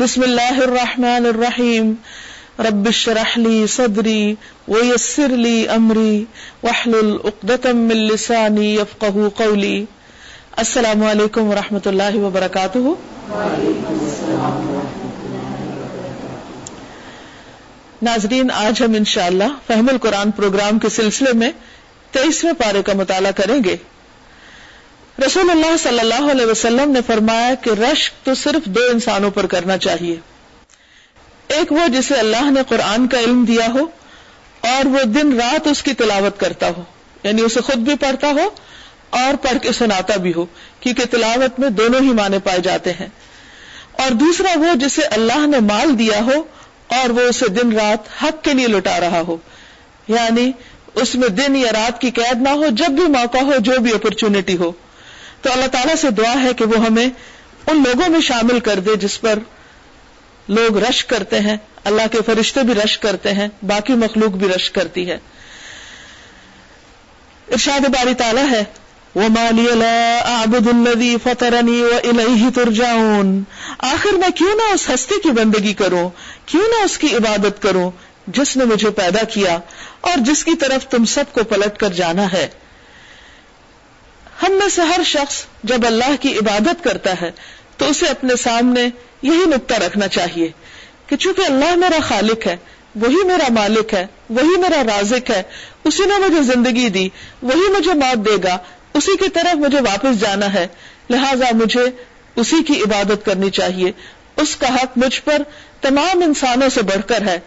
بسم اللہ الرحمن الرحیم. رب اشرح لی صدری ویسر لی امری واحلل عقدة من لسانی يفقهوا قولی. السلام علیکم ورحمۃ اللہ وبرکاتہ. ناظرین، آج ہم انشاءاللہ فہم القرآن پروگرام کے سلسلے میں تیئیسویں پارے کا مطالعہ کریں گے۔ رسول اللہ صلی اللہ علیہ وسلم نے فرمایا کہ رشک تو صرف دو انسانوں پر کرنا چاہیے۔ ایک وہ جسے اللہ نے قرآن کا علم دیا ہو اور وہ دن رات اس کی تلاوت کرتا ہو یعنی اسے خود بھی پڑھتا ہو اور پڑھ کے سناتا بھی ہو، کیونکہ تلاوت میں دونوں ہی معنی پائے جاتے ہیں۔ اور دوسرا وہ جسے اللہ نے مال دیا ہو اور وہ اسے دن رات حق کے لیے لٹا رہا ہو۔ یعنی اس میں دن یا رات کی قید نہ ہو، جب بھی موقع ہو، جو بھی اپرچونٹی ہو۔ تو اللہ تعالیٰ سے دعا ہے کہ وہ ہمیں ان لوگوں میں شامل کر دے جس پر لوگ رش کرتے ہیں، اللہ کے فرشتے بھی رش کرتے ہیں، باقی مخلوق بھی رش کرتی ہے۔ ارشاد باری تعالیٰ ہے وہ مالی الدی فترنی ترجاؤن آخر میں کیوں نہ اس ہستی کی بندگی کروں، کیوں نہ اس کی عبادت کروں، جس نے مجھے پیدا کیا اور جس کی طرف تم سب کو پلٹ کر جانا ہے۔ ہم میں سے ہر شخص جب اللہ کی عبادت کرتا ہے تو اسے اپنے سامنے یہی نقطہ رکھنا چاہیے کہ چونکہ اللہ میرا خالق ہے، وہی میرا مالک ہے، وہی میرا رازق ہے، اسی نے مجھے زندگی دی، وہی مجھے موت دے گا، اسی کی طرف مجھے واپس جانا ہے، لہذا مجھے اسی کی عبادت کرنی چاہیے۔ اس کا حق مجھ پر تمام انسانوں سے بڑھ کر ہے۔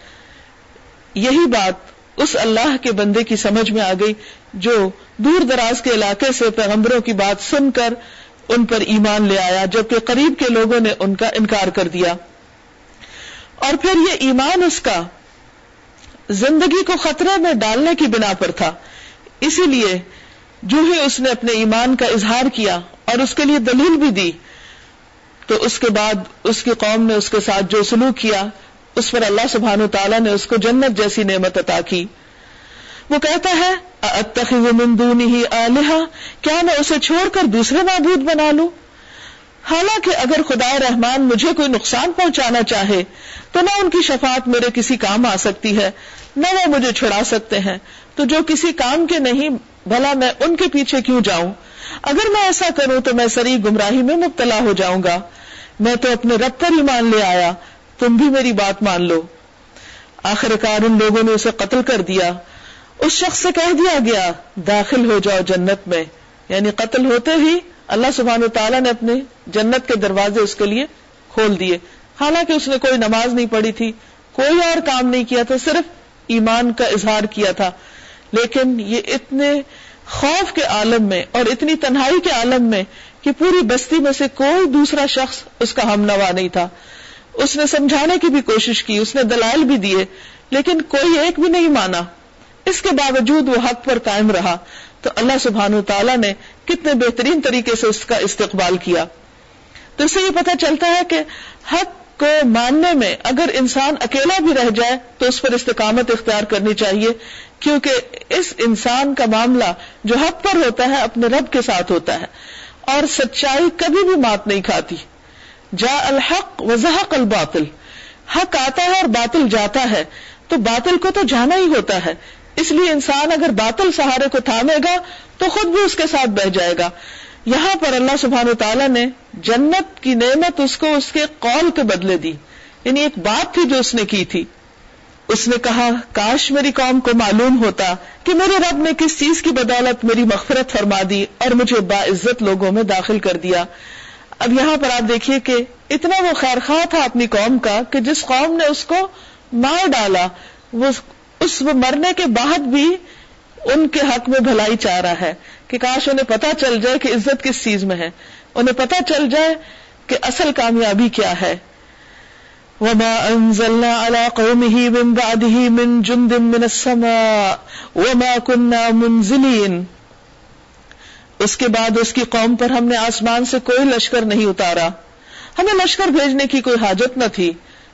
یہی بات اس اللہ کے بندے کی سمجھ میں آ گئی جو دور دراز کے علاقے سے پیغمبروں کی بات سن کر ان پر ایمان لے آیا، جبکہ قریب کے لوگوں نے ان کا انکار کر دیا۔ اور پھر یہ ایمان اس کا زندگی کو خطرے میں ڈالنے کی بنا پر تھا۔ اسی لیے جو ہی اس نے اپنے ایمان کا اظہار کیا اور اس کے لیے دلیل بھی دی، تو اس کے بعد اس کی قوم نے اس کے ساتھ جو سلوک کیا، اس پر اللہ سبحانہ تعالیٰ نے اس کو جنت جیسی نعمت عطا کی۔ وہ کہتا ہے ہی آلحا کیا میں اسے چھوڑ کر دوسرے معبود بنا لوں؟ حالانکہ اگر خدا رحمان مجھے کوئی نقصان پہنچانا چاہے، تو نہ ان کی شفاعت میرے کسی کام آ سکتی ہے، نہ وہ مجھے چھڑا سکتے ہیں۔ تو جو کسی کام کے نہیں، بھلا میں ان کے پیچھے کیوں جاؤں؟ اگر میں ایسا کروں تو میں سری گمراہی میں مبتلا ہو جاؤں گا۔ میں تو اپنے رب پر ہی مان لے آیا، تم بھی میری بات مان لو۔ آخر کار ان لوگوں نے اسے قتل کر دیا۔ اس شخص سے کہہ دیا گیا، داخل ہو جاؤ جنت میں۔ یعنی قتل ہوتے ہی اللہ سبحانہ تعالیٰ نے اپنے جنت کے دروازے اس کے لیے کھول دیے۔ حالانکہ اس نے کوئی نماز نہیں پڑھی تھی، کوئی اور کام نہیں کیا تھا، صرف ایمان کا اظہار کیا تھا۔ لیکن یہ اتنے خوف کے عالم میں اور اتنی تنہائی کے عالم میں کہ پوری بستی میں سے کوئی دوسرا شخص اس کا ہم نوا نہیں تھا۔ اس نے سمجھانے کی بھی کوشش کی، اس نے دلائل بھی دیے، لیکن کوئی ایک بھی نہیں مانا۔ اس کے باوجود وہ حق پر قائم رہا۔ تو اللہ سبحان تعالیٰ نے کتنے بہترین طریقے سے اس کا استقبال کیا۔ تو اس سے یہ پتہ چلتا ہے کہ حق کو ماننے میں اگر انسان اکیلا بھی رہ جائے تو اس پر استقامت اختیار کرنی چاہیے، کیونکہ اس انسان کا معاملہ جو حق پر ہوتا ہے اپنے رب کے ساتھ ہوتا ہے، اور سچائی کبھی بھی مات نہیں کھاتی۔ جا الحق وضحق الباطل۔ حق آتا ہے اور باطل جاتا ہے، تو باطل کو تو جانا ہی ہوتا ہے۔ اس لیے انسان اگر باطل سہارے کو تھامے گا تو خود بھی اس کے ساتھ بہ جائے گا۔ یہاں پر اللہ سبحان و تعالیٰ نے جنت کی نعمت اس کو اس کے قول کے بدلے دی۔ یعنی ایک بات تھی جو اس نے کی تھی۔ اس نے کہا، کاش میری قوم کو معلوم ہوتا کہ میرے رب نے کس چیز کی بدولت میری مغفرت فرما دی اور مجھے باعزت لوگوں میں داخل کر دیا۔ اب یہاں پر آپ دیکھیے کہ اتنا وہ خیر خواہ تھا اپنی قوم کا کہ جس قوم نے اس کو مار ڈالا، وہ اس مرنے کے بعد بھی ان کے حق میں بھلائی چاہ رہا ہے کہ کاش انہیں پتا چل جائے کہ عزت کس چیز میں ہے۔ انہیں پتا چل جائے کہ اصل کامیابی کیا ہے۔ وما انزلنا على قومه من بعده من جند من السماء وما كنا منزلين۔ اس کے بعد اس کی قوم پر ہم نے آسمان سے کوئی لشکر نہیں اتارا۔ ہمیں لشکر بھیجنے کی کوئی حاجت نہ تھی۔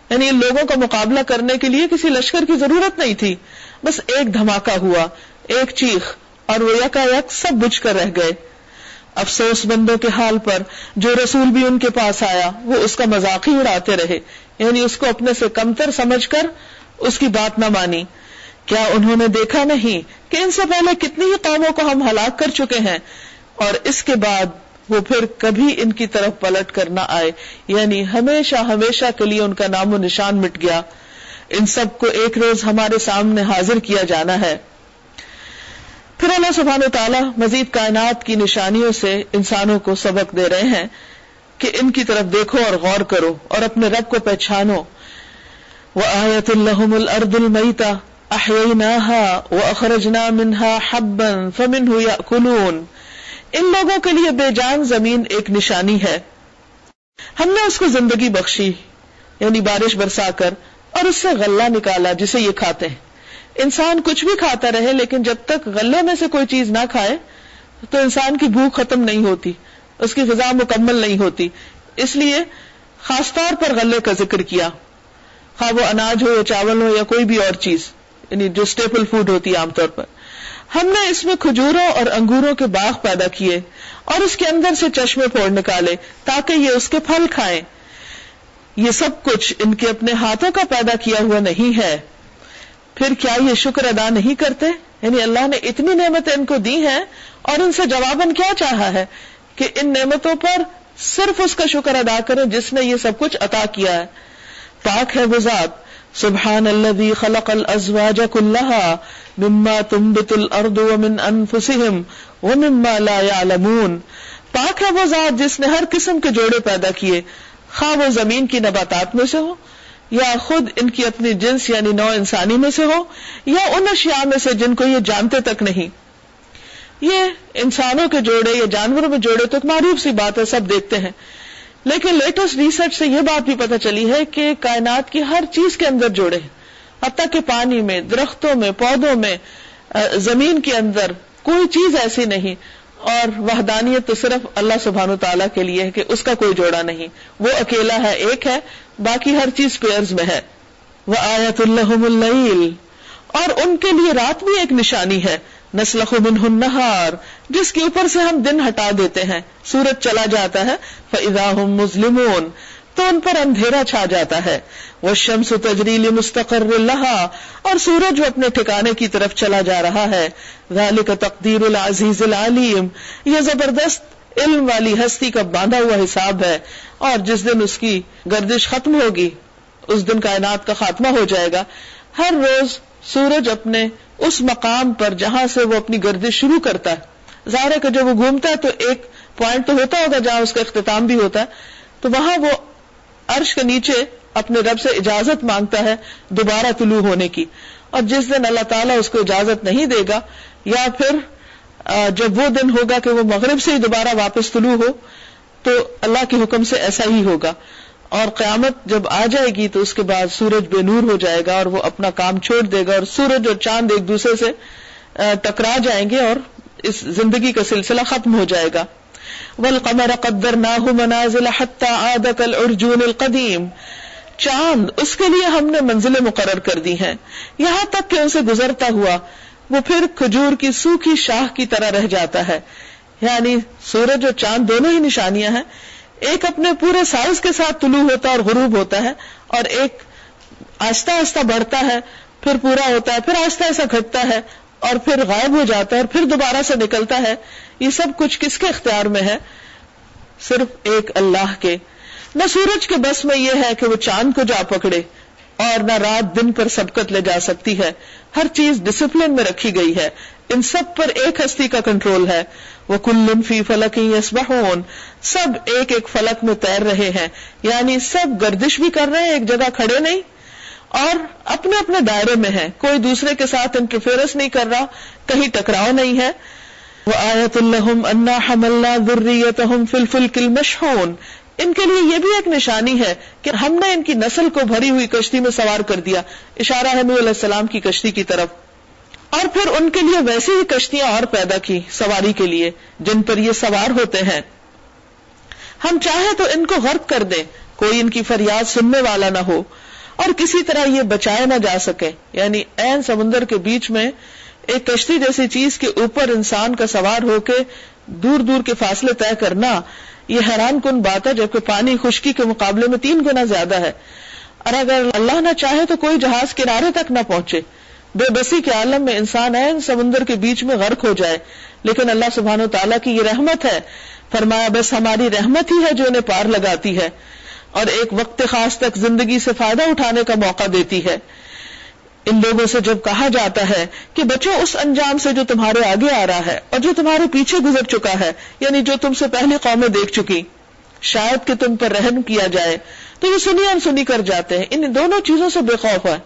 یعنی ان لوگوں کا مقابلہ کرنے کے لیے کسی لشکر کی ضرورت نہیں تھی۔ بس ایک دھماکہ ہوا، ایک چیخ، اور وہ یکا یک سب بجھ کر رہ گئے۔ افسوس بندوں کے حال پر جو رسول بھی ان کے پاس آیا، وہ اس کا مذاق ہی اڑاتے رہے۔ یعنی اس کو اپنے سے کمتر سمجھ کر اس کی بات نہ مانی۔ کیا انہوں نے دیکھا نہیں کہ ان سے پہلے کتنی ہی قوموں کو ہم ہلاک کر چکے ہیں اور اس کے بعد وہ پھر کبھی ان کی طرف پلٹ کر نہ آئے۔ یعنی ہمیشہ ہمیشہ کے لیے ان کا نام و نشان مٹ گیا۔ ان سب کو ایک روز ہمارے سامنے حاضر کیا جانا ہے۔ پھر اللہ سبحان و تعالیٰ مزید کائنات کی نشانیوں سے انسانوں کو سبق دے رہے ہیں کہ ان کی طرف دیکھو اور غور کرو اور اپنے رب کو پہچانو۔ وہ آیت الحم الرد المعیتا وہ اخرجنا منہا حبن فمن یا کلون ان لوگوں کے لیے بے جان زمین ایک نشانی ہے۔ ہم نے اس کو زندگی بخشی یعنی بارش برسا کر اور اس سے غلہ نکالا جسے یہ کھاتے ہیں۔ انسان کچھ بھی کھاتا رہے لیکن جب تک غلے میں سے کوئی چیز نہ کھائے تو انسان کی بھوک ختم نہیں ہوتی، اس کی غذا مکمل نہیں ہوتی۔ اس لیے خاص طور پر غلے کا ذکر کیا۔ خواہ وہ اناج ہو یا چاول ہو یا کوئی بھی اور چیز یعنی جو اسٹیپل فوڈ ہوتی ہے عام طور پر۔ ہم نے اس میں کھجوروں اور انگوروں کے باغ پیدا کیے اور اس کے اندر سے چشمے پھوڑ نکالے تاکہ یہ اس کے پھل کھائیں۔ یہ سب کچھ ان کے اپنے ہاتھوں کا پیدا کیا ہوا نہیں ہے۔ پھر کیا یہ شکر ادا نہیں کرتے؟ یعنی اللہ نے اتنی نعمتیں ان کو دی ہیں اور ان سے جواباً کیا چاہا ہے کہ ان نعمتوں پر صرف اس کا شکر ادا کریں جس نے یہ سب کچھ عطا کیا ہے۔ پاک ہے وہ ذات۔ سبحان الذي خلق الازواج كلها مما تنبت الارض ومن انفسهم ومما لا يعلمون پاک ہے وہ ذات جس نے ہر قسم کے جوڑے پیدا کیے۔ خواہ وہ زمین کی نباتات میں سے ہو، یا خود ان کی اپنی جنس یعنی نو انسانی میں سے ہو، یا ان اشیاء میں سے جن کو یہ جانتے تک نہیں۔ یہ انسانوں کے جوڑے یا جانوروں میں جوڑے تو ایک معروف سی بات ہے، سب دیکھتے ہیں۔ لیکن لیٹسٹ ریسرچ سے یہ بات بھی پتہ چلی ہے کہ کائنات کی ہر چیز کے اندر جوڑے ہیں۔ اب تک کہ پانی میں، درختوں میں، پودوں میں زمین کے اندر کوئی چیز ایسی نہیں۔ اور وحدانیت تو صرف اللہ سبحان و تعالیٰ کے لیے ہے کہ اس کا کوئی جوڑا نہیں۔ وہ اکیلا ہے، ایک ہے، باقی ہر چیز پیئرز میں ہے۔ وہ آیت اللہ اور ان کے لیے رات بھی ایک نشانی ہے۔ نسل نہار جس کے اوپر سے ہم دن ہٹا دیتے ہیں، سورج چلا جاتا ہے فضا مسلم تو ان پر اندھیرا چھا جاتا ہے۔ وہ شمس تجریل مستقر اللہ اور سورج وہ اپنے ٹھکانے کی طرف چلا جا رہا ہے۔ ذالک تقدیر العزیز العلیم یہ زبردست علم والی ہستی کا باندھا ہوا حساب ہے، اور جس دن اس کی گردش ختم ہوگی، اس دن کائنات کا خاتمہ ہو جائے گا۔ ہر روز سورج اپنے اس مقام پر جہاں سے وہ اپنی گردش شروع کرتا ہے۔ ظاہر ہے کہ جب وہ گھومتا ہے تو ایک پوائنٹ تو ہوتا ہوگا جہاں اس کا اختتام بھی ہوتا ہے۔ تو وہاں وہ عرش کے نیچے اپنے رب سے اجازت مانگتا ہے دوبارہ طلوع ہونے کی۔ اور جس دن اللہ تعالیٰ اس کو اجازت نہیں دے گا، یا پھر جب وہ دن ہوگا کہ وہ مغرب سے ہی دوبارہ واپس طلوع ہو، تو اللہ کے حکم سے ایسا ہی ہوگا۔ اور قیامت جب آ جائے گی تو اس کے بعد سورج بے نور ہو جائے گا اور وہ اپنا کام چھوڑ دے گا اور سورج اور چاند ایک دوسرے سے ٹکرا جائیں گے اور اس زندگی کا سلسلہ ختم ہو جائے گا۔ ول قمر قدر نہ منازل ارجون القدیم چاند اس کے لیے ہم نے منزلیں مقرر کر دی ہیں۔ یہاں تک کہ ان سے گزرتا ہوا وہ پھر کھجور کی سوکھی شاہ کی طرح رہ جاتا ہے۔ یعنی سورج اور چاند دونوں ہی نشانیاں ہیں۔ ایک اپنے پورے سائز کے ساتھ طلوع ہوتا ہے اور غروب ہوتا ہے اور ایک آہستہ آہستہ بڑھتا ہے، پھر پورا ہوتا ہے، پھر آہستہ آہستہ گھٹتا ہے اور پھر غائب ہو جاتا ہے اور پھر دوبارہ سے نکلتا ہے۔ یہ سب کچھ کس کے اختیار میں ہے؟ صرف ایک اللہ کے۔ نہ سورج کے بس میں یہ ہے کہ وہ چاند کو جا پکڑے اور نہ رات دن پر سبقت لے جا سکتی ہے۔ ہر چیز ڈسپلن میں رکھی گئی ہے۔ ان سب پر ایک ہستی کا کنٹرول ہے۔ وہ کلن فی فلک یسبحون سب ایک ایک فلک میں تیر رہے ہیں۔ یعنی سب گردش بھی کر رہے ہیں، ایک جگہ کھڑے نہیں۔ اور اپنے اپنے دائرے میں ہے کوئی دوسرے کے ساتھ انٹرفیئرنس نہیں کر رہا۔ کہیں ٹکراؤ نہیں ہے۔ وہ آیت الحم انا حملنا ذریتہم فی الفلک المشحون۔ ان کے لیے یہ بھی ایک نشانی ہے کہ ہم نے ان کی نسل کو بھری ہوئی کشتی میں سوار کر دیا۔ اشارہ ہے علیہ السلام کی کشتی کی طرف۔ اور پھر ان کے لیے ویسی ہی کشتیاں اور پیدا کی سواری کے لیے جن پر یہ سوار ہوتے ہیں۔ ہم چاہیں تو ان کو غرق کر دیں، کوئی ان کی فریاد سننے والا نہ ہو اور کسی طرح یہ بچائے نہ جا سکے۔ یعنی این سمندر کے بیچ میں ایک کشتی جیسی چیز کے اوپر انسان کا سوار ہو کے دور دور کے فاصلے طے کرنا، یہ حیران کن بات ہے، جبکہ پانی خشکی کے مقابلے میں تین گنا زیادہ ہے۔ اور اگر اللہ نہ چاہے تو کوئی جہاز کنارے تک نہ پہنچے۔ بے بسی کے عالم میں انسان این سمندر کے بیچ میں غرق ہو جائے۔ لیکن اللہ سبحانہ و تعالیٰ کی یہ رحمت ہے۔ فرمایا، بس ہماری رحمت ہی ہے جو انہیں پار لگاتی ہے۔ اور ایک وقت خاص تک زندگی سے فائدہ اٹھانے کا موقع دیتی ہے۔ ان لوگوں سے جب کہا جاتا ہے کہ بچوں اس انجام سے جو تمہارے آگے آ رہا ہے اور جو تمہارے پیچھے گزر چکا ہے یعنی جو تم سے پہلی قومیں دیکھ چکی، شاید کہ تم پر رحم کیا جائے۔ تو یہ سنی انسنی کر جاتے ہیں۔ ان دونوں چیزوں سے بے خوف ہے۔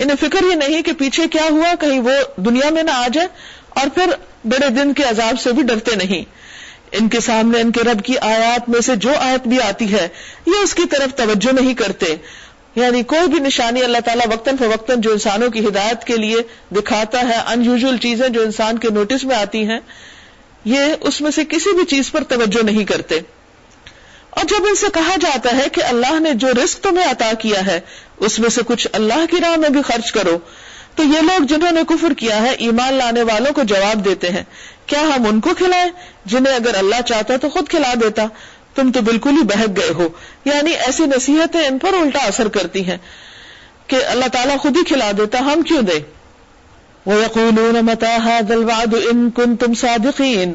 انہیں فکر یہ نہیں کہ پیچھے کیا ہوا، کہیں وہ دنیا میں نہ آ جائے اور پھر بڑے دن کے عذاب سے بھی ڈرتے نہیں۔ ان کے سامنے ان کے رب کی آیات میں سے جو آیت بھی آتی ہے، یہ اس کی طرف توجہ نہیں کرتے۔ یعنی کوئی بھی نشانی اللہ تعالیٰ وقتاً فوقتاً جو انسانوں کی ہدایت کے لیے دکھاتا ہے ان یوژل چیزیں جو انسان کے نوٹس میں آتی ہیں، یہ اس میں سے کسی بھی چیز پر توجہ نہیں کرتے۔ اور جب ان سے کہا جاتا ہے کہ اللہ نے جو رسک تمہیں عطا کیا ہے، اس میں سے کچھ اللہ کی راہ میں بھی خرچ کرو، تو یہ لوگ جنہوں نے کفر کیا ہے، ایمان لانے والوں کو جواب دیتے ہیں۔ کیا ہم ان کو کھلائیں؟ جنہیں اگر اللہ چاہتا تو خود کھلا دیتا۔ تم تو بالکل ہی بہک گئے ہو۔ یعنی ایسی نصیحتیں ان پر الٹا اثر کرتی ہیں کہ اللہ تعالیٰ خود ہی کھلا دیتا، ہم کیوں دیں؟ دے وہ یقین کن تم صادقین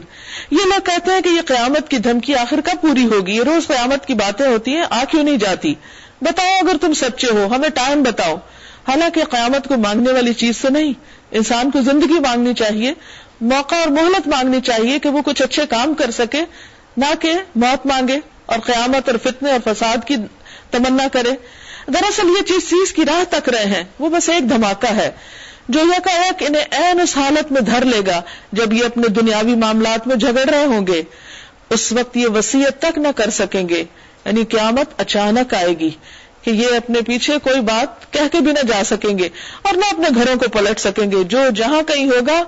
یہ لوگ کہتے ہیں کہ یہ قیامت کی دھمکی آخر کب پوری ہوگی؟ یہ روز قیامت کی باتیں ہوتی ہیں، آ کیوں نہیں جاتی؟ بتاؤ اگر تم سچے ہو، ہمیں ٹائم بتاؤ۔ حالانکہ قیامت کو مانگنے والی چیز سے نہیں، انسان کو زندگی مانگنی چاہیے، موقع اور مہلت مانگنی چاہیے کہ وہ کچھ اچھے کام کر سکے، نہ کہ موت مانگے اور قیامت اور فتنے اور فساد کی تمنا کرے۔ دراصل یہ چیز چیز کی راہ تک رہے ہیں، وہ بس ایک دھماکہ ہے۔ جو یہ کہا کہ انہیں این اس حالت میں دھر لے گا جب یہ اپنے دنیاوی معاملات میں جھگڑ رہے ہوں گے۔ اس وقت یہ وسیعت تک نہ کر سکیں گے۔ یعنی قیامت اچانک آئے گی کہ یہ اپنے پیچھے کوئی بات کہہ کے بھی نہ جا سکیں گے اور نہ اپنے گھروں کو پلٹ سکیں گے۔ جو جہاں کہیں ہوگا،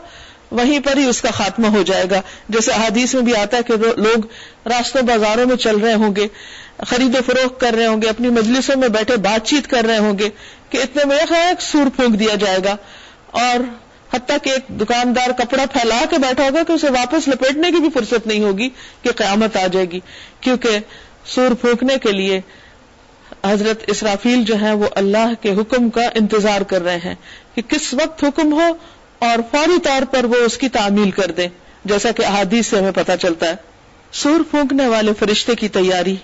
وہیں پر ہی اس کا خاتمہ ہو جائے گا۔ جیسے حدیث میں بھی آتا ہے کہ لوگ راستوں بازاروں میں چل رہے ہوں گے، خرید و فروخت کر رہے ہوں گے، اپنی مجلسوں میں بیٹھے بات چیت کر رہے ہوں گے کہ اتنے میں ایک سور پھونک دیا جائے گا۔ اور حتیٰ کہ ایک دکاندار کپڑا پھیلا کے بیٹھا ہوگا کہ اسے واپس لپیٹنے کی بھی فرصت نہیں ہوگی کہ قیامت آ جائے گی۔ کیونکہ سور پھونکنے کے لیے حضرت اسرافیل جو ہے وہ اللہ کے حکم کا انتظار کر رہے ہیں کہ کس وقت حکم ہو اور فوری طور پر وہ اس کی تعمیل کر دیں۔ جیسا کہ احادیث سے ہمیں پتا چلتا ہے۔ سور پھونکنے والے فرشتے کی تیاری۔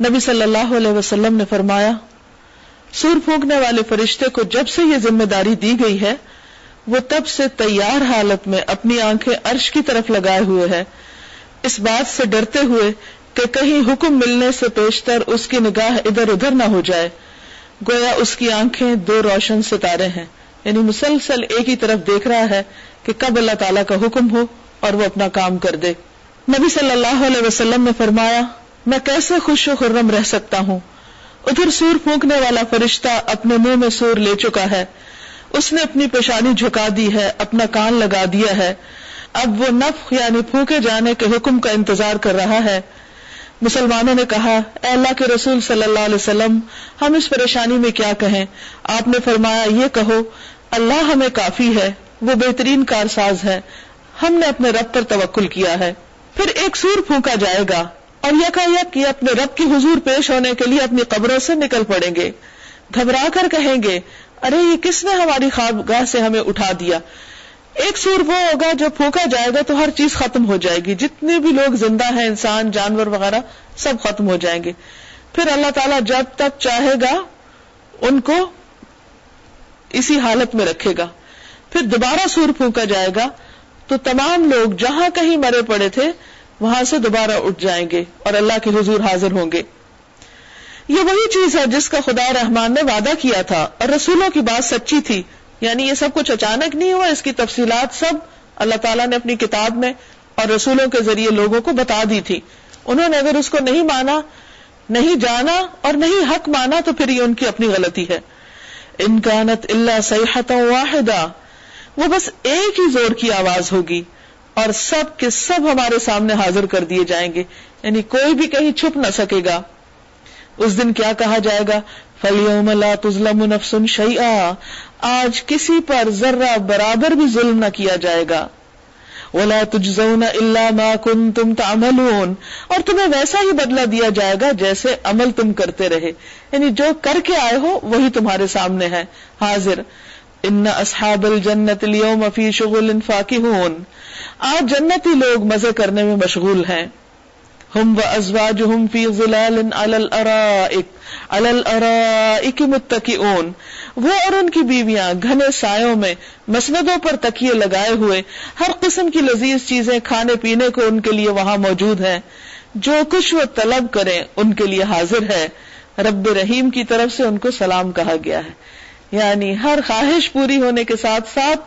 نبی صلی اللہ علیہ وسلم نے فرمایا سور پھونکنے والے فرشتے کو جب سے یہ ذمہ داری دی گئی ہے، وہ تب سے تیار حالت میں اپنی آنکھیں عرش کی طرف لگائے ہوئے ہے اس بات سے ڈرتے ہوئے کہ کہیں حکم ملنے سے پیشتر اس کی نگاہ ادھر ادھر نہ ہو جائے۔ گویا اس کی آنکھیں دو روشن ستارے ہیں۔ یعنی مسلسل ایک ہی طرف دیکھ رہا ہے کہ کب اللہ تعالیٰ کا حکم ہو اور وہ اپنا کام کر دے۔ نبی صلی اللہ علیہ وسلم نے فرمایا، میں کیسے خوش و خرم رہ سکتا ہوں؟ ادھر سور پھونکنے والا فرشتہ اپنے منہ میں سور لے چکا ہے۔ اس نے اپنی پیشانی جھکا دی ہے، اپنا کان لگا دیا ہے۔ اب وہ نف یعنی پھونکے جانے کے حکم کا انتظار کر رہا ہے۔ مسلمانوں نے کہا، اے اللہ کے رسول صلی اللہ علیہ وسلم، ہم اس پریشانی میں کیا کہیں؟ آپ نے فرمایا، یہ کہو، اللہ ہمیں کافی ہے، وہ بہترین کارساز ہے۔ ہم نے اپنے رب پر توکل کیا ہے۔ پھر ایک سور پھونکا جائے گا۔ اور یکا یہ اپنے رب کی حضور پیش ہونے کے لیے اپنی قبروں سے نکل پڑیں گے، گھبرا کر کہیں گے، ارے، یہ کس نے ہماری خوابگاہ سے ہمیں اٹھا دیا؟ ایک سور وہ ہوگا جو پھونکا جائے گا تو ہر چیز ختم ہو جائے گی۔ جتنے بھی لوگ زندہ ہیں، انسان، جانور وغیرہ، سب ختم ہو جائیں گے۔ پھر اللہ تعالیٰ جب تک چاہے گا، ان کو اسی حالت میں رکھے گا۔ پھر دوبارہ سور پھونکا جائے گا تو تمام لوگ جہاں کہیں مرے پڑے تھے وہاں سے دوبارہ اٹھ جائیں گے اور اللہ کے حضور حاضر ہوں گے۔ یہ وہی چیز ہے جس کا خدا رحمان نے وعدہ کیا تھا اور رسولوں کی بات سچی تھی۔ یعنی یہ سب کچھ اچانک نہیں ہوا، اس کی تفصیلات سب اللہ تعالیٰ نے اپنی کتاب میں اور رسولوں کے ذریعے لوگوں کو بتا دی تھی۔ انہوں نے اگر اس کو نہیں مانا، نہیں جانا اور نہیں حق مانا تو پھر یہ ان کی اپنی غلطی ہے۔ انکانت اللہ صحت واحدہ وہ بس ایک ہی زور کی آواز ہوگی۔ اور سب کے سب ہمارے سامنے حاضر کر دیے جائیں گے۔ یعنی کوئی بھی کہیں چھپ نہ سکے گا۔ اس دن کیا کہا جائے گا؟ فلیوم لا تظلم نفس شیئا آج کسی پر ذرہ برابر بھی ظلم نہ کیا جائے گا۔ ولا تجزون الا ما كنتم تعملون۔ اور تمہیں ویسا ہی بدلہ دیا جائے گا جیسے عمل تم کرتے رہے۔ یعنی جو کر کے آئے ہو، وہی تمہارے سامنے ہے، حاضر۔ ان اصحاب الجنت اليوم في شغل فاكهون. آج جنتی لوگ مزے کرنے میں مشغول ہیں۔ ہم و ازواج ہم فی ظلال علی الارائک علی الارائک متکئون وہ اور ان کی بیویاں گھنے سایوں میں مسندوں پر تکیے لگائے ہوئے، ہر قسم کی لذیذ چیزیں کھانے پینے کو ان کے لیے وہاں موجود ہیں۔ جو کچھ وہ طلب کریں، ان کے لیے حاضر ہے رب رحیم کی طرف سے ان کو سلام کہا گیا ہے۔ یعنی ہر خواہش پوری ہونے کے ساتھ ساتھ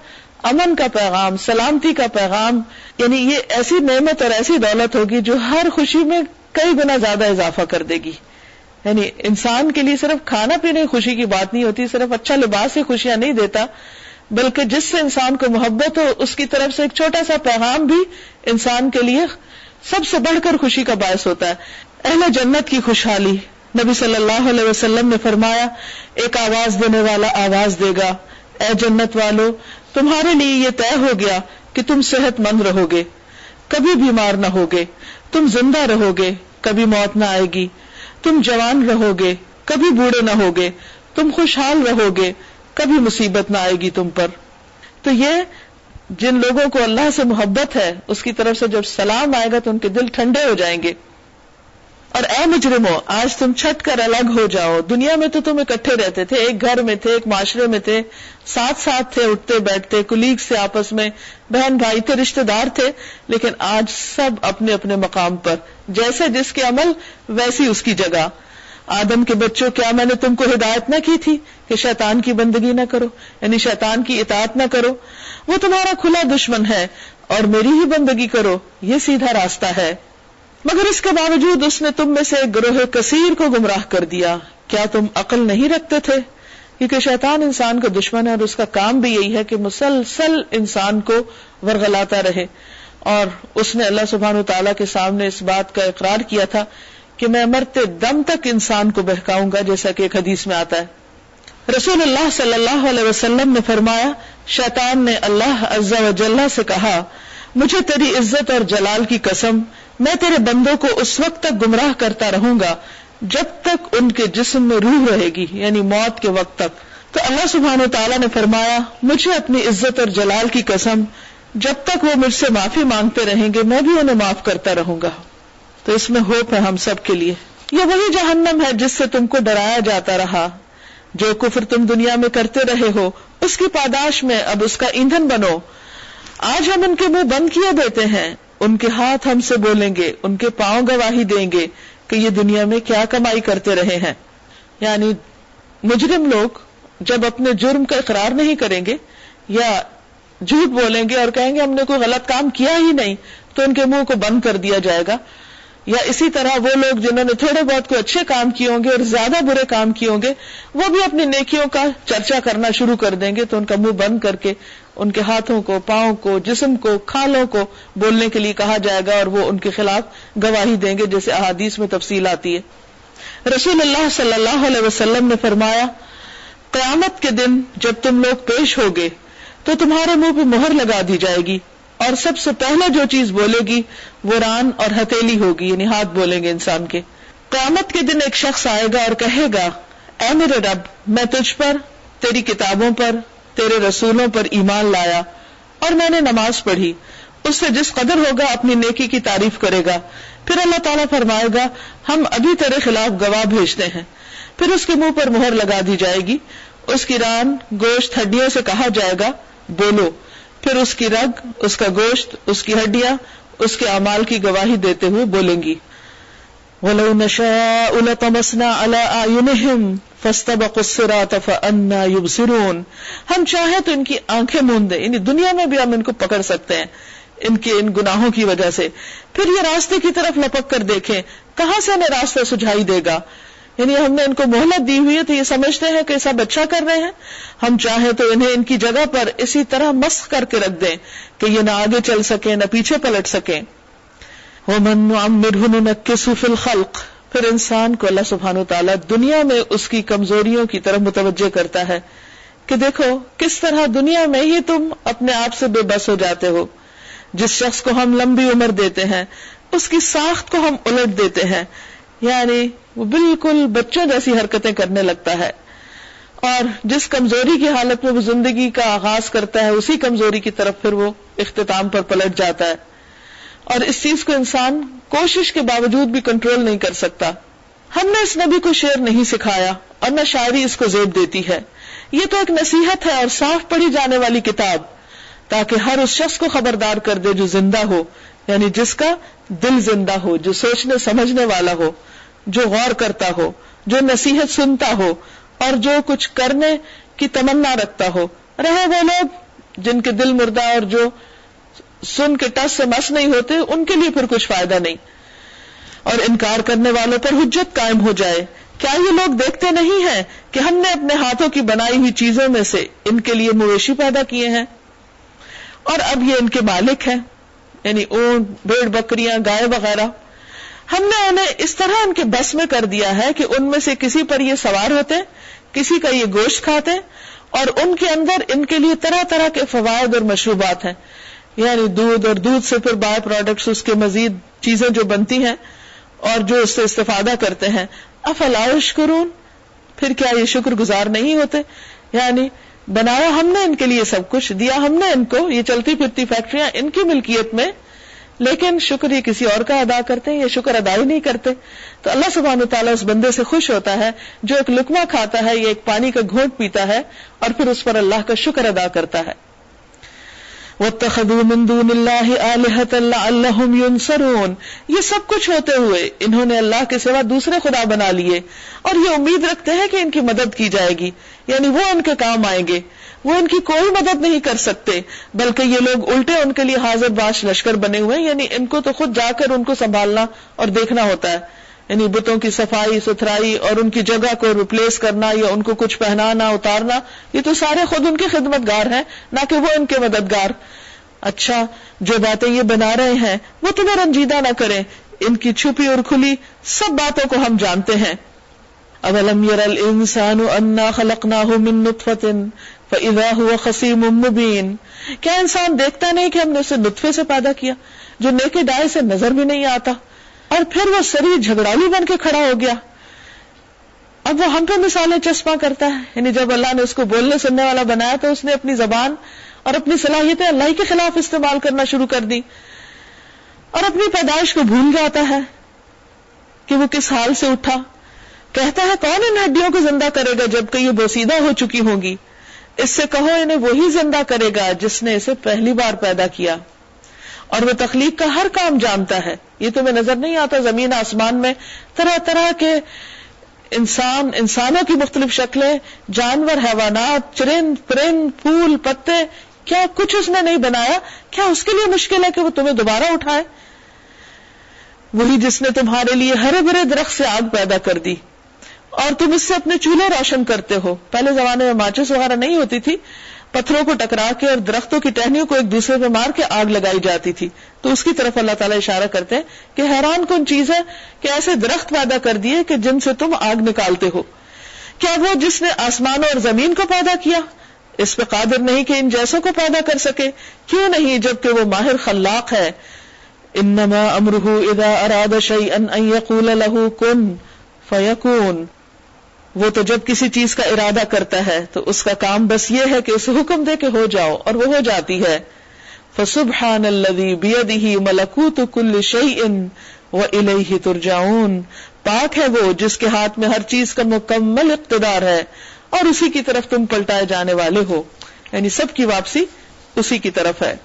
امن کا پیغام، سلامتی کا پیغام یعنی یہ ایسی نعمت اور ایسی دولت ہوگی جو ہر خوشی میں کئی گنا زیادہ اضافہ کر دے گی۔ یعنی انسان کے لیے صرف کھانا پینے خوشی کی بات نہیں ہوتی، صرف اچھا لباس ہی خوشیاں نہیں دیتا، بلکہ جس سے انسان کو محبت ہو، اس کی طرف سے ایک چھوٹا سا پیغام بھی انسان کے لیے سب سے بڑھ کر خوشی کا باعث ہوتا ہے۔ اہل جنت کی خوشحالی۔ نبی صلی اللہ علیہ وسلم نے فرمایا، ایک آواز دینے والا آواز دے گا، اے جنت والو، تمہارے لیے یہ طے ہو گیا کہ تم صحت مند رہو گے کبھی بیمار نہ ہوگے، تم زندہ رہو گے کبھی موت نہ آئے گی، تم جوان رہو گے کبھی بوڑھے نہ ہوگے، تم خوشحال رہو گے کبھی مصیبت نہ آئے گی تم پر۔ تو یہ جن لوگوں کو اللہ سے محبت ہے، اس کی طرف سے جب سلام آئے گا تو ان کے دل ٹھنڈے ہو جائیں گے۔ اور اے مجرمو، آج تم چھٹ کر الگ ہو جاؤ۔ دنیا میں تو تم اکٹھے رہتے تھے، ایک گھر میں تھے، ایک معاشرے میں تھے۔ ساتھ ساتھ تھے، اٹھتے بیٹھتے، کلیگ سے آپس میں، بہن بھائی تھے رشتے دار تھے، لیکن آج سب اپنے اپنے مقام پر۔ جیسے جس کے عمل، ویسی اس کی جگہ۔ آدم کے بچوں، کیا میں نے تم کو ہدایت نہ کی تھی کہ شیطان کی بندگی نہ کرو؟ یعنی شیطان کی اطاعت نہ کرو۔ وہ تمہارا کھلا دشمن ہے اور میری ہی بندگی کرو۔ یہ سیدھا راستہ ہے۔ مگر اس کے باوجود اس نے تم میں سے گروہ کثیر کو گمراہ کر دیا۔ کیا تم عقل نہیں رکھتے تھے؟ کیونکہ شیطان انسان کا دشمن ہے اور اس کا کام بھی یہی ہے کہ مسلسل انسان کو ورگلاتا رہے۔ اور اس نے اللہ سبحان تعالیٰ کے سامنے اس بات کا اقرار کیا تھا کہ میں مرتے دم تک انسان کو بہکاؤں گا، جیسا کہ ایک حدیث میں آتا ہے۔ رسول اللہ صلی اللہ علیہ وسلم نے فرمایا، شیطان نے اللہ عز و جلہ سے کہا، مجھے تیری عزت اور جلال کی قسم میں تیرے بندوں کو اس وقت تک گمراہ کرتا رہوں گا جب تک ان کے جسم میں روح رہے گی یعنی موت کے وقت تک۔ تو اللہ سبحان و تعالیٰ نے فرمایا، مجھے اپنی عزت اور جلال کی قسم، جب تک وہ مجھ سے معافی مانگتے رہیں گے، میں بھی انہیں معاف کرتا رہوں گا۔ تو اس میں ہوپ ہے ہم سب کے لیے۔ یہ وہی جہنم ہے جس سے تم کو ڈرایا جاتا رہا۔ جو کفر تم دنیا میں کرتے رہے ہو، اس کی پاداش میں اب اس کا ایندھن بنو۔ آج ہم ان کے منہ بند کیے دیتے ہیں۔ ان کے ہاتھ ہم سے بولیں گے، ان کے پاؤں گواہی دیں گے کہ یہ دنیا میں کیا کمائی کرتے رہے ہیں۔ یعنی مجرم لوگ جب اپنے جرم کا اقرار نہیں کریں گے یا جھوٹ بولیں گے اور کہیں گے ہم نے کوئی غلط کام کیا ہی نہیں، تو ان کے منہ کو بند کر دیا جائے گا۔ یا اسی طرح وہ لوگ جنہوں نے تھوڑے بہت کو اچھے کام کیے ہوں گے اور زیادہ برے کام کیے ہوں گے، وہ بھی اپنی نیکیوں کا چرچا کرنا شروع کر دیں گے تو ان کا منہ بند کر کے ان کے ہاتھوں کو، پاؤں کو، جسم کو، کھالوں کو بولنے کے لیے کہا جائے گا اور وہ ان کے خلاف گواہی دیں گے، جیسے احادیث میں تفصیل آتی ہے۔ رسول اللہ صلی اللہ علیہ وسلم نے فرمایا، قیامت کے دن جب تم لوگ پیش ہوگے، تو تمہارے منہ پہ مہر لگا دی جائے گی اور سب سے پہلے جو چیز بولے گی، وہ ران اور ہتیلی ہوگی یعنی ہاتھ بولیں گے انسان کے۔ قیامت کے دن ایک شخص آئے گا اور کہے گا، اے میرے رب، میں تجھ پر، تیری کتابوں پر تیرے رسولوں پر ایمان لایا اور میں نے نماز پڑھی، اس سے جس قدر ہوگا اپنی نیکی کی تعریف کرے گا۔ پھر اللہ تعالیٰ فرمائے گا، ہم ابھی تیرے خلاف گواہ بھیجتے ہیں۔ پھر اس کے منہ پر مہر لگا دی جائے گی۔ اس کی ران گوشت ہڈیوں سے کہا جائے گا، بولو۔ پھر اس کی رگ، اس کا گوشت، اس کی ہڈیاں، اس کے امال کی گواہی دیتے ہوئے بولیں گی۔ وَلَوْ نَشَاءُ لَطَمَسْنَا عَلَىٰ أَعْيُنِهِمْ ہم چاہیں تو ان کی آنکھیں مون دیں۔ یعنی دنیا میں بھی ہم ان کو پکڑ سکتے ہیں، ان کے، ان گناہوں کی وجہ سے۔ پھر یہ راستے کی طرف لپک کر دیکھیں، کہاں سے انہیں راستہ سجھائی دے گا؟ یعنی ہم نے ان کو مہلت دی ہوئی ہے تو یہ سمجھتے ہیں کہ سب اچھا کر رہے ہیں۔ ہم چاہیں تو انہیں ان کی جگہ پر اسی طرح مسخ کر کے رکھ دیں کہ یہ نہ آگے چل سکیں، نہ پیچھے پلٹ سکیں۔ الخلق پھر انسان کو اللہ سبحان و تعالیٰ دنیا میں اس کی کمزوریوں کی طرف متوجہ کرتا ہے کہ دیکھو، کس طرح دنیا میں ہی تم اپنے آپ سے بے بس ہو جاتے ہو۔ جس شخص کو ہم لمبی عمر دیتے ہیں، اس کی ساخت کو ہم الٹ دیتے ہیں۔ یعنی وہ بالکل بچوں جیسی حرکتیں کرنے لگتا ہے۔ اور جس کمزوری کی حالت میں وہ زندگی کا آغاز کرتا ہے، اسی کمزوری کی طرف پھر وہ اختتام پر پلٹ جاتا ہے۔ اور اس چیز کو انسان کوشش کے باوجود بھی کنٹرول نہیں کر سکتا۔ ہم نے اس نبی کو شعر نہیں سکھایا اور نہ شاعری اس کو زیب دیتی ہے۔ یہ تو ایک نصیحت ہے اور صاف پڑھی جانے والی کتاب۔ تاکہ ہر اس شخص کو خبردار کر دے جو زندہ ہو یعنی جس کا دل زندہ ہو، جو سوچنے، سمجھنے والا ہو، جو غور کرتا ہو، جو نصیحت سنتا ہو، اور جو کچھ کرنے کی تمنا رکھتا ہو۔ رہے وہ لوگ جن کے دل مردہ اور جو سن کے ٹس سے مس نہیں ہوتے، ان کے لیے پھر کچھ فائدہ نہیں۔ اور انکار کرنے والوں پر حجت قائم ہو جائے۔ کیا یہ لوگ دیکھتے نہیں ہیں کہ ہم نے اپنے ہاتھوں کی بنائی ہوئی چیزوں میں سے ان کے لیے مویشی پیدا کیے ہیں؟ اور اب یہ ان کے مالک ہیں یعنی اونٹ بیڑ بکریاں، گائے وغیرہ۔ ہم نے انہیں اس طرح ان کے بس میں کر دیا ہے کہ ان میں سے کسی پر یہ سوار ہوتے، کسی کا یہ گوشت کھاتے، اور ان کے اندر ان کے لیے طرح طرح کے فوائد اور مشروبات ہیں۔ یعنی دودھ اور دودھ سے پھر بائے پروڈکٹس اس کے مزید چیزیں جو بنتی ہیں اور جو اس سے استفادہ کرتے ہیں۔ افلاش کرون پھر کیا یہ شکر گزار نہیں ہوتے؟ یعنی بنایا ہم نے ان کے لیے سب کچھ، دیا ہم نے ان کو، یہ چلتی پھرتی فیکٹریاں ان کی ملکیت میں، لیکن شکر یہ کسی اور کا ادا کرتے ہیں یہ شکر ادا ہی نہیں کرتے۔ تو اللہ سبحانہ تعالیٰ اس بندے سے خوش ہوتا ہے، جو ایک لکما کھاتا ہے یا ایک پانی کا گھونٹ پیتا ہے اور پھر اس پر اللہ کا شکر ادا کرتا ہے۔ یہ سب کچھ ہوتے ہوئے انہوں نے اللہ کے سوا دوسرے خدا بنا لیے۔ اور یہ امید رکھتے ہیں کہ ان کی مدد کی جائے گی۔ یعنی وہ ان کے کام آئیں گے۔ وہ ان کی کوئی مدد نہیں کر سکتے، بلکہ یہ لوگ الٹے ان کے لیے حاضر باش لشکر بنے ہوئے یعنی ان کو تو خود جا کر ان کو سنبھالنا اور دیکھنا ہوتا ہے۔ یعنی بتوں کی صفائی، ستھرائی اور ان کی جگہ کو ریپلیس کرنا یا ان کو کچھ پہنانا، اتارنا، یہ تو سارے خود ان کے خدمت گار ہیں، نہ کہ وہ ان کے مددگار۔ اچھا جو باتیں یہ بنا رہے ہیں، وہ تمہیں رنجیدہ نہ کریں۔ ان کی چھپی اور کھلی سب باتوں کو ہم جانتے ہیں۔ اولم یر الانسان انا خلقناه من نطفه فاذا هو خصيم مبين کیا انسان دیکھتا نہیں کہ ہم نے اسے نطفے سے پیدا کیا؟ جو نیکے ڈائے سے نظر بھی نہیں آتا۔ اور پھر وہ سری جھگڑالی بن کے کھڑا ہو گیا۔ اب وہ ہم پہ مثالیں چسپاں کرتا ہے۔ یعنی جب اللہ نے اس کو بولنے سننے والا بنایا تو اس نے اپنی زبان اور اپنی صلاحیتیں اللہ کے خلاف استعمال کرنا شروع کر دی۔ اور اپنی پیدائش کو بھول جاتا ہے کہ وہ کس حال سے اٹھا۔ کہتا ہے، کون ان ہڈیوں کو زندہ کرے گا جبکہ یہ بوسیدہ ہو چکی ہوگی اس سے کہو، انہیں وہی زندہ کرے گا جس نے اسے پہلی بار پیدا کیا۔ اور وہ تخلیق کا ہر کام جانتا ہے۔ یہ تمہیں نظر نہیں آتا زمین آسمان میں۔ طرح طرح کے انسان، انسانوں کی مختلف شکلیں، جانور، حیوانات، چرند، پرند، پھول، پتے، کیا کچھ اس نے نہیں بنایا؟ کیا اس کے لیے مشکل ہے کہ وہ تمہیں دوبارہ اٹھائے؟ وہی جس نے تمہارے لیے ہرے بھرے درخت سے آگ پیدا کر دی۔ اور تم اس سے اپنے چولہے روشن کرتے ہو۔ پہلے زمانے میں ماچس وغیرہ نہیں ہوتی تھی۔ پتھروں کو ٹکرا کے اور درختوں کی ٹہنیوں کو ایک دوسرے پہ مار کے آگ لگائی جاتی تھی۔ تو اس کی طرف اللہ تعالیٰ اشارہ کرتے ہیں کہ حیران کن چیز ہے کہ ایسے درخت پیدا کر دیے کہ جن سے تم آگ نکالتے ہو۔ کیا وہ جس نے آسمانوں اور زمین کو پیدا کیا، اس پہ قادر نہیں کہ ان جیسوں کو پیدا کر سکے۔ کیوں نہیں جبکہ وہ ماہر خلاق ہے۔ انما امرہ اذا اراد شيئا ان يقول له كن فيكون وہ تو جب کسی چیز کا ارادہ کرتا ہے تو اس کا کام بس یہ ہے کہ اسے حکم دے کے ہو جاؤ اور وہ ہو جاتی ہے۔ فسبحان الذي بيده ملكوت كل شيء واليه ترجعون۔ پاک ہے وہ جس کے ہاتھ میں ہر چیز کا مکمل اقتدار ہے اور اسی کی طرف تم پلٹائے جانے والے ہو۔ یعنی سب کی واپسی اسی کی طرف ہے۔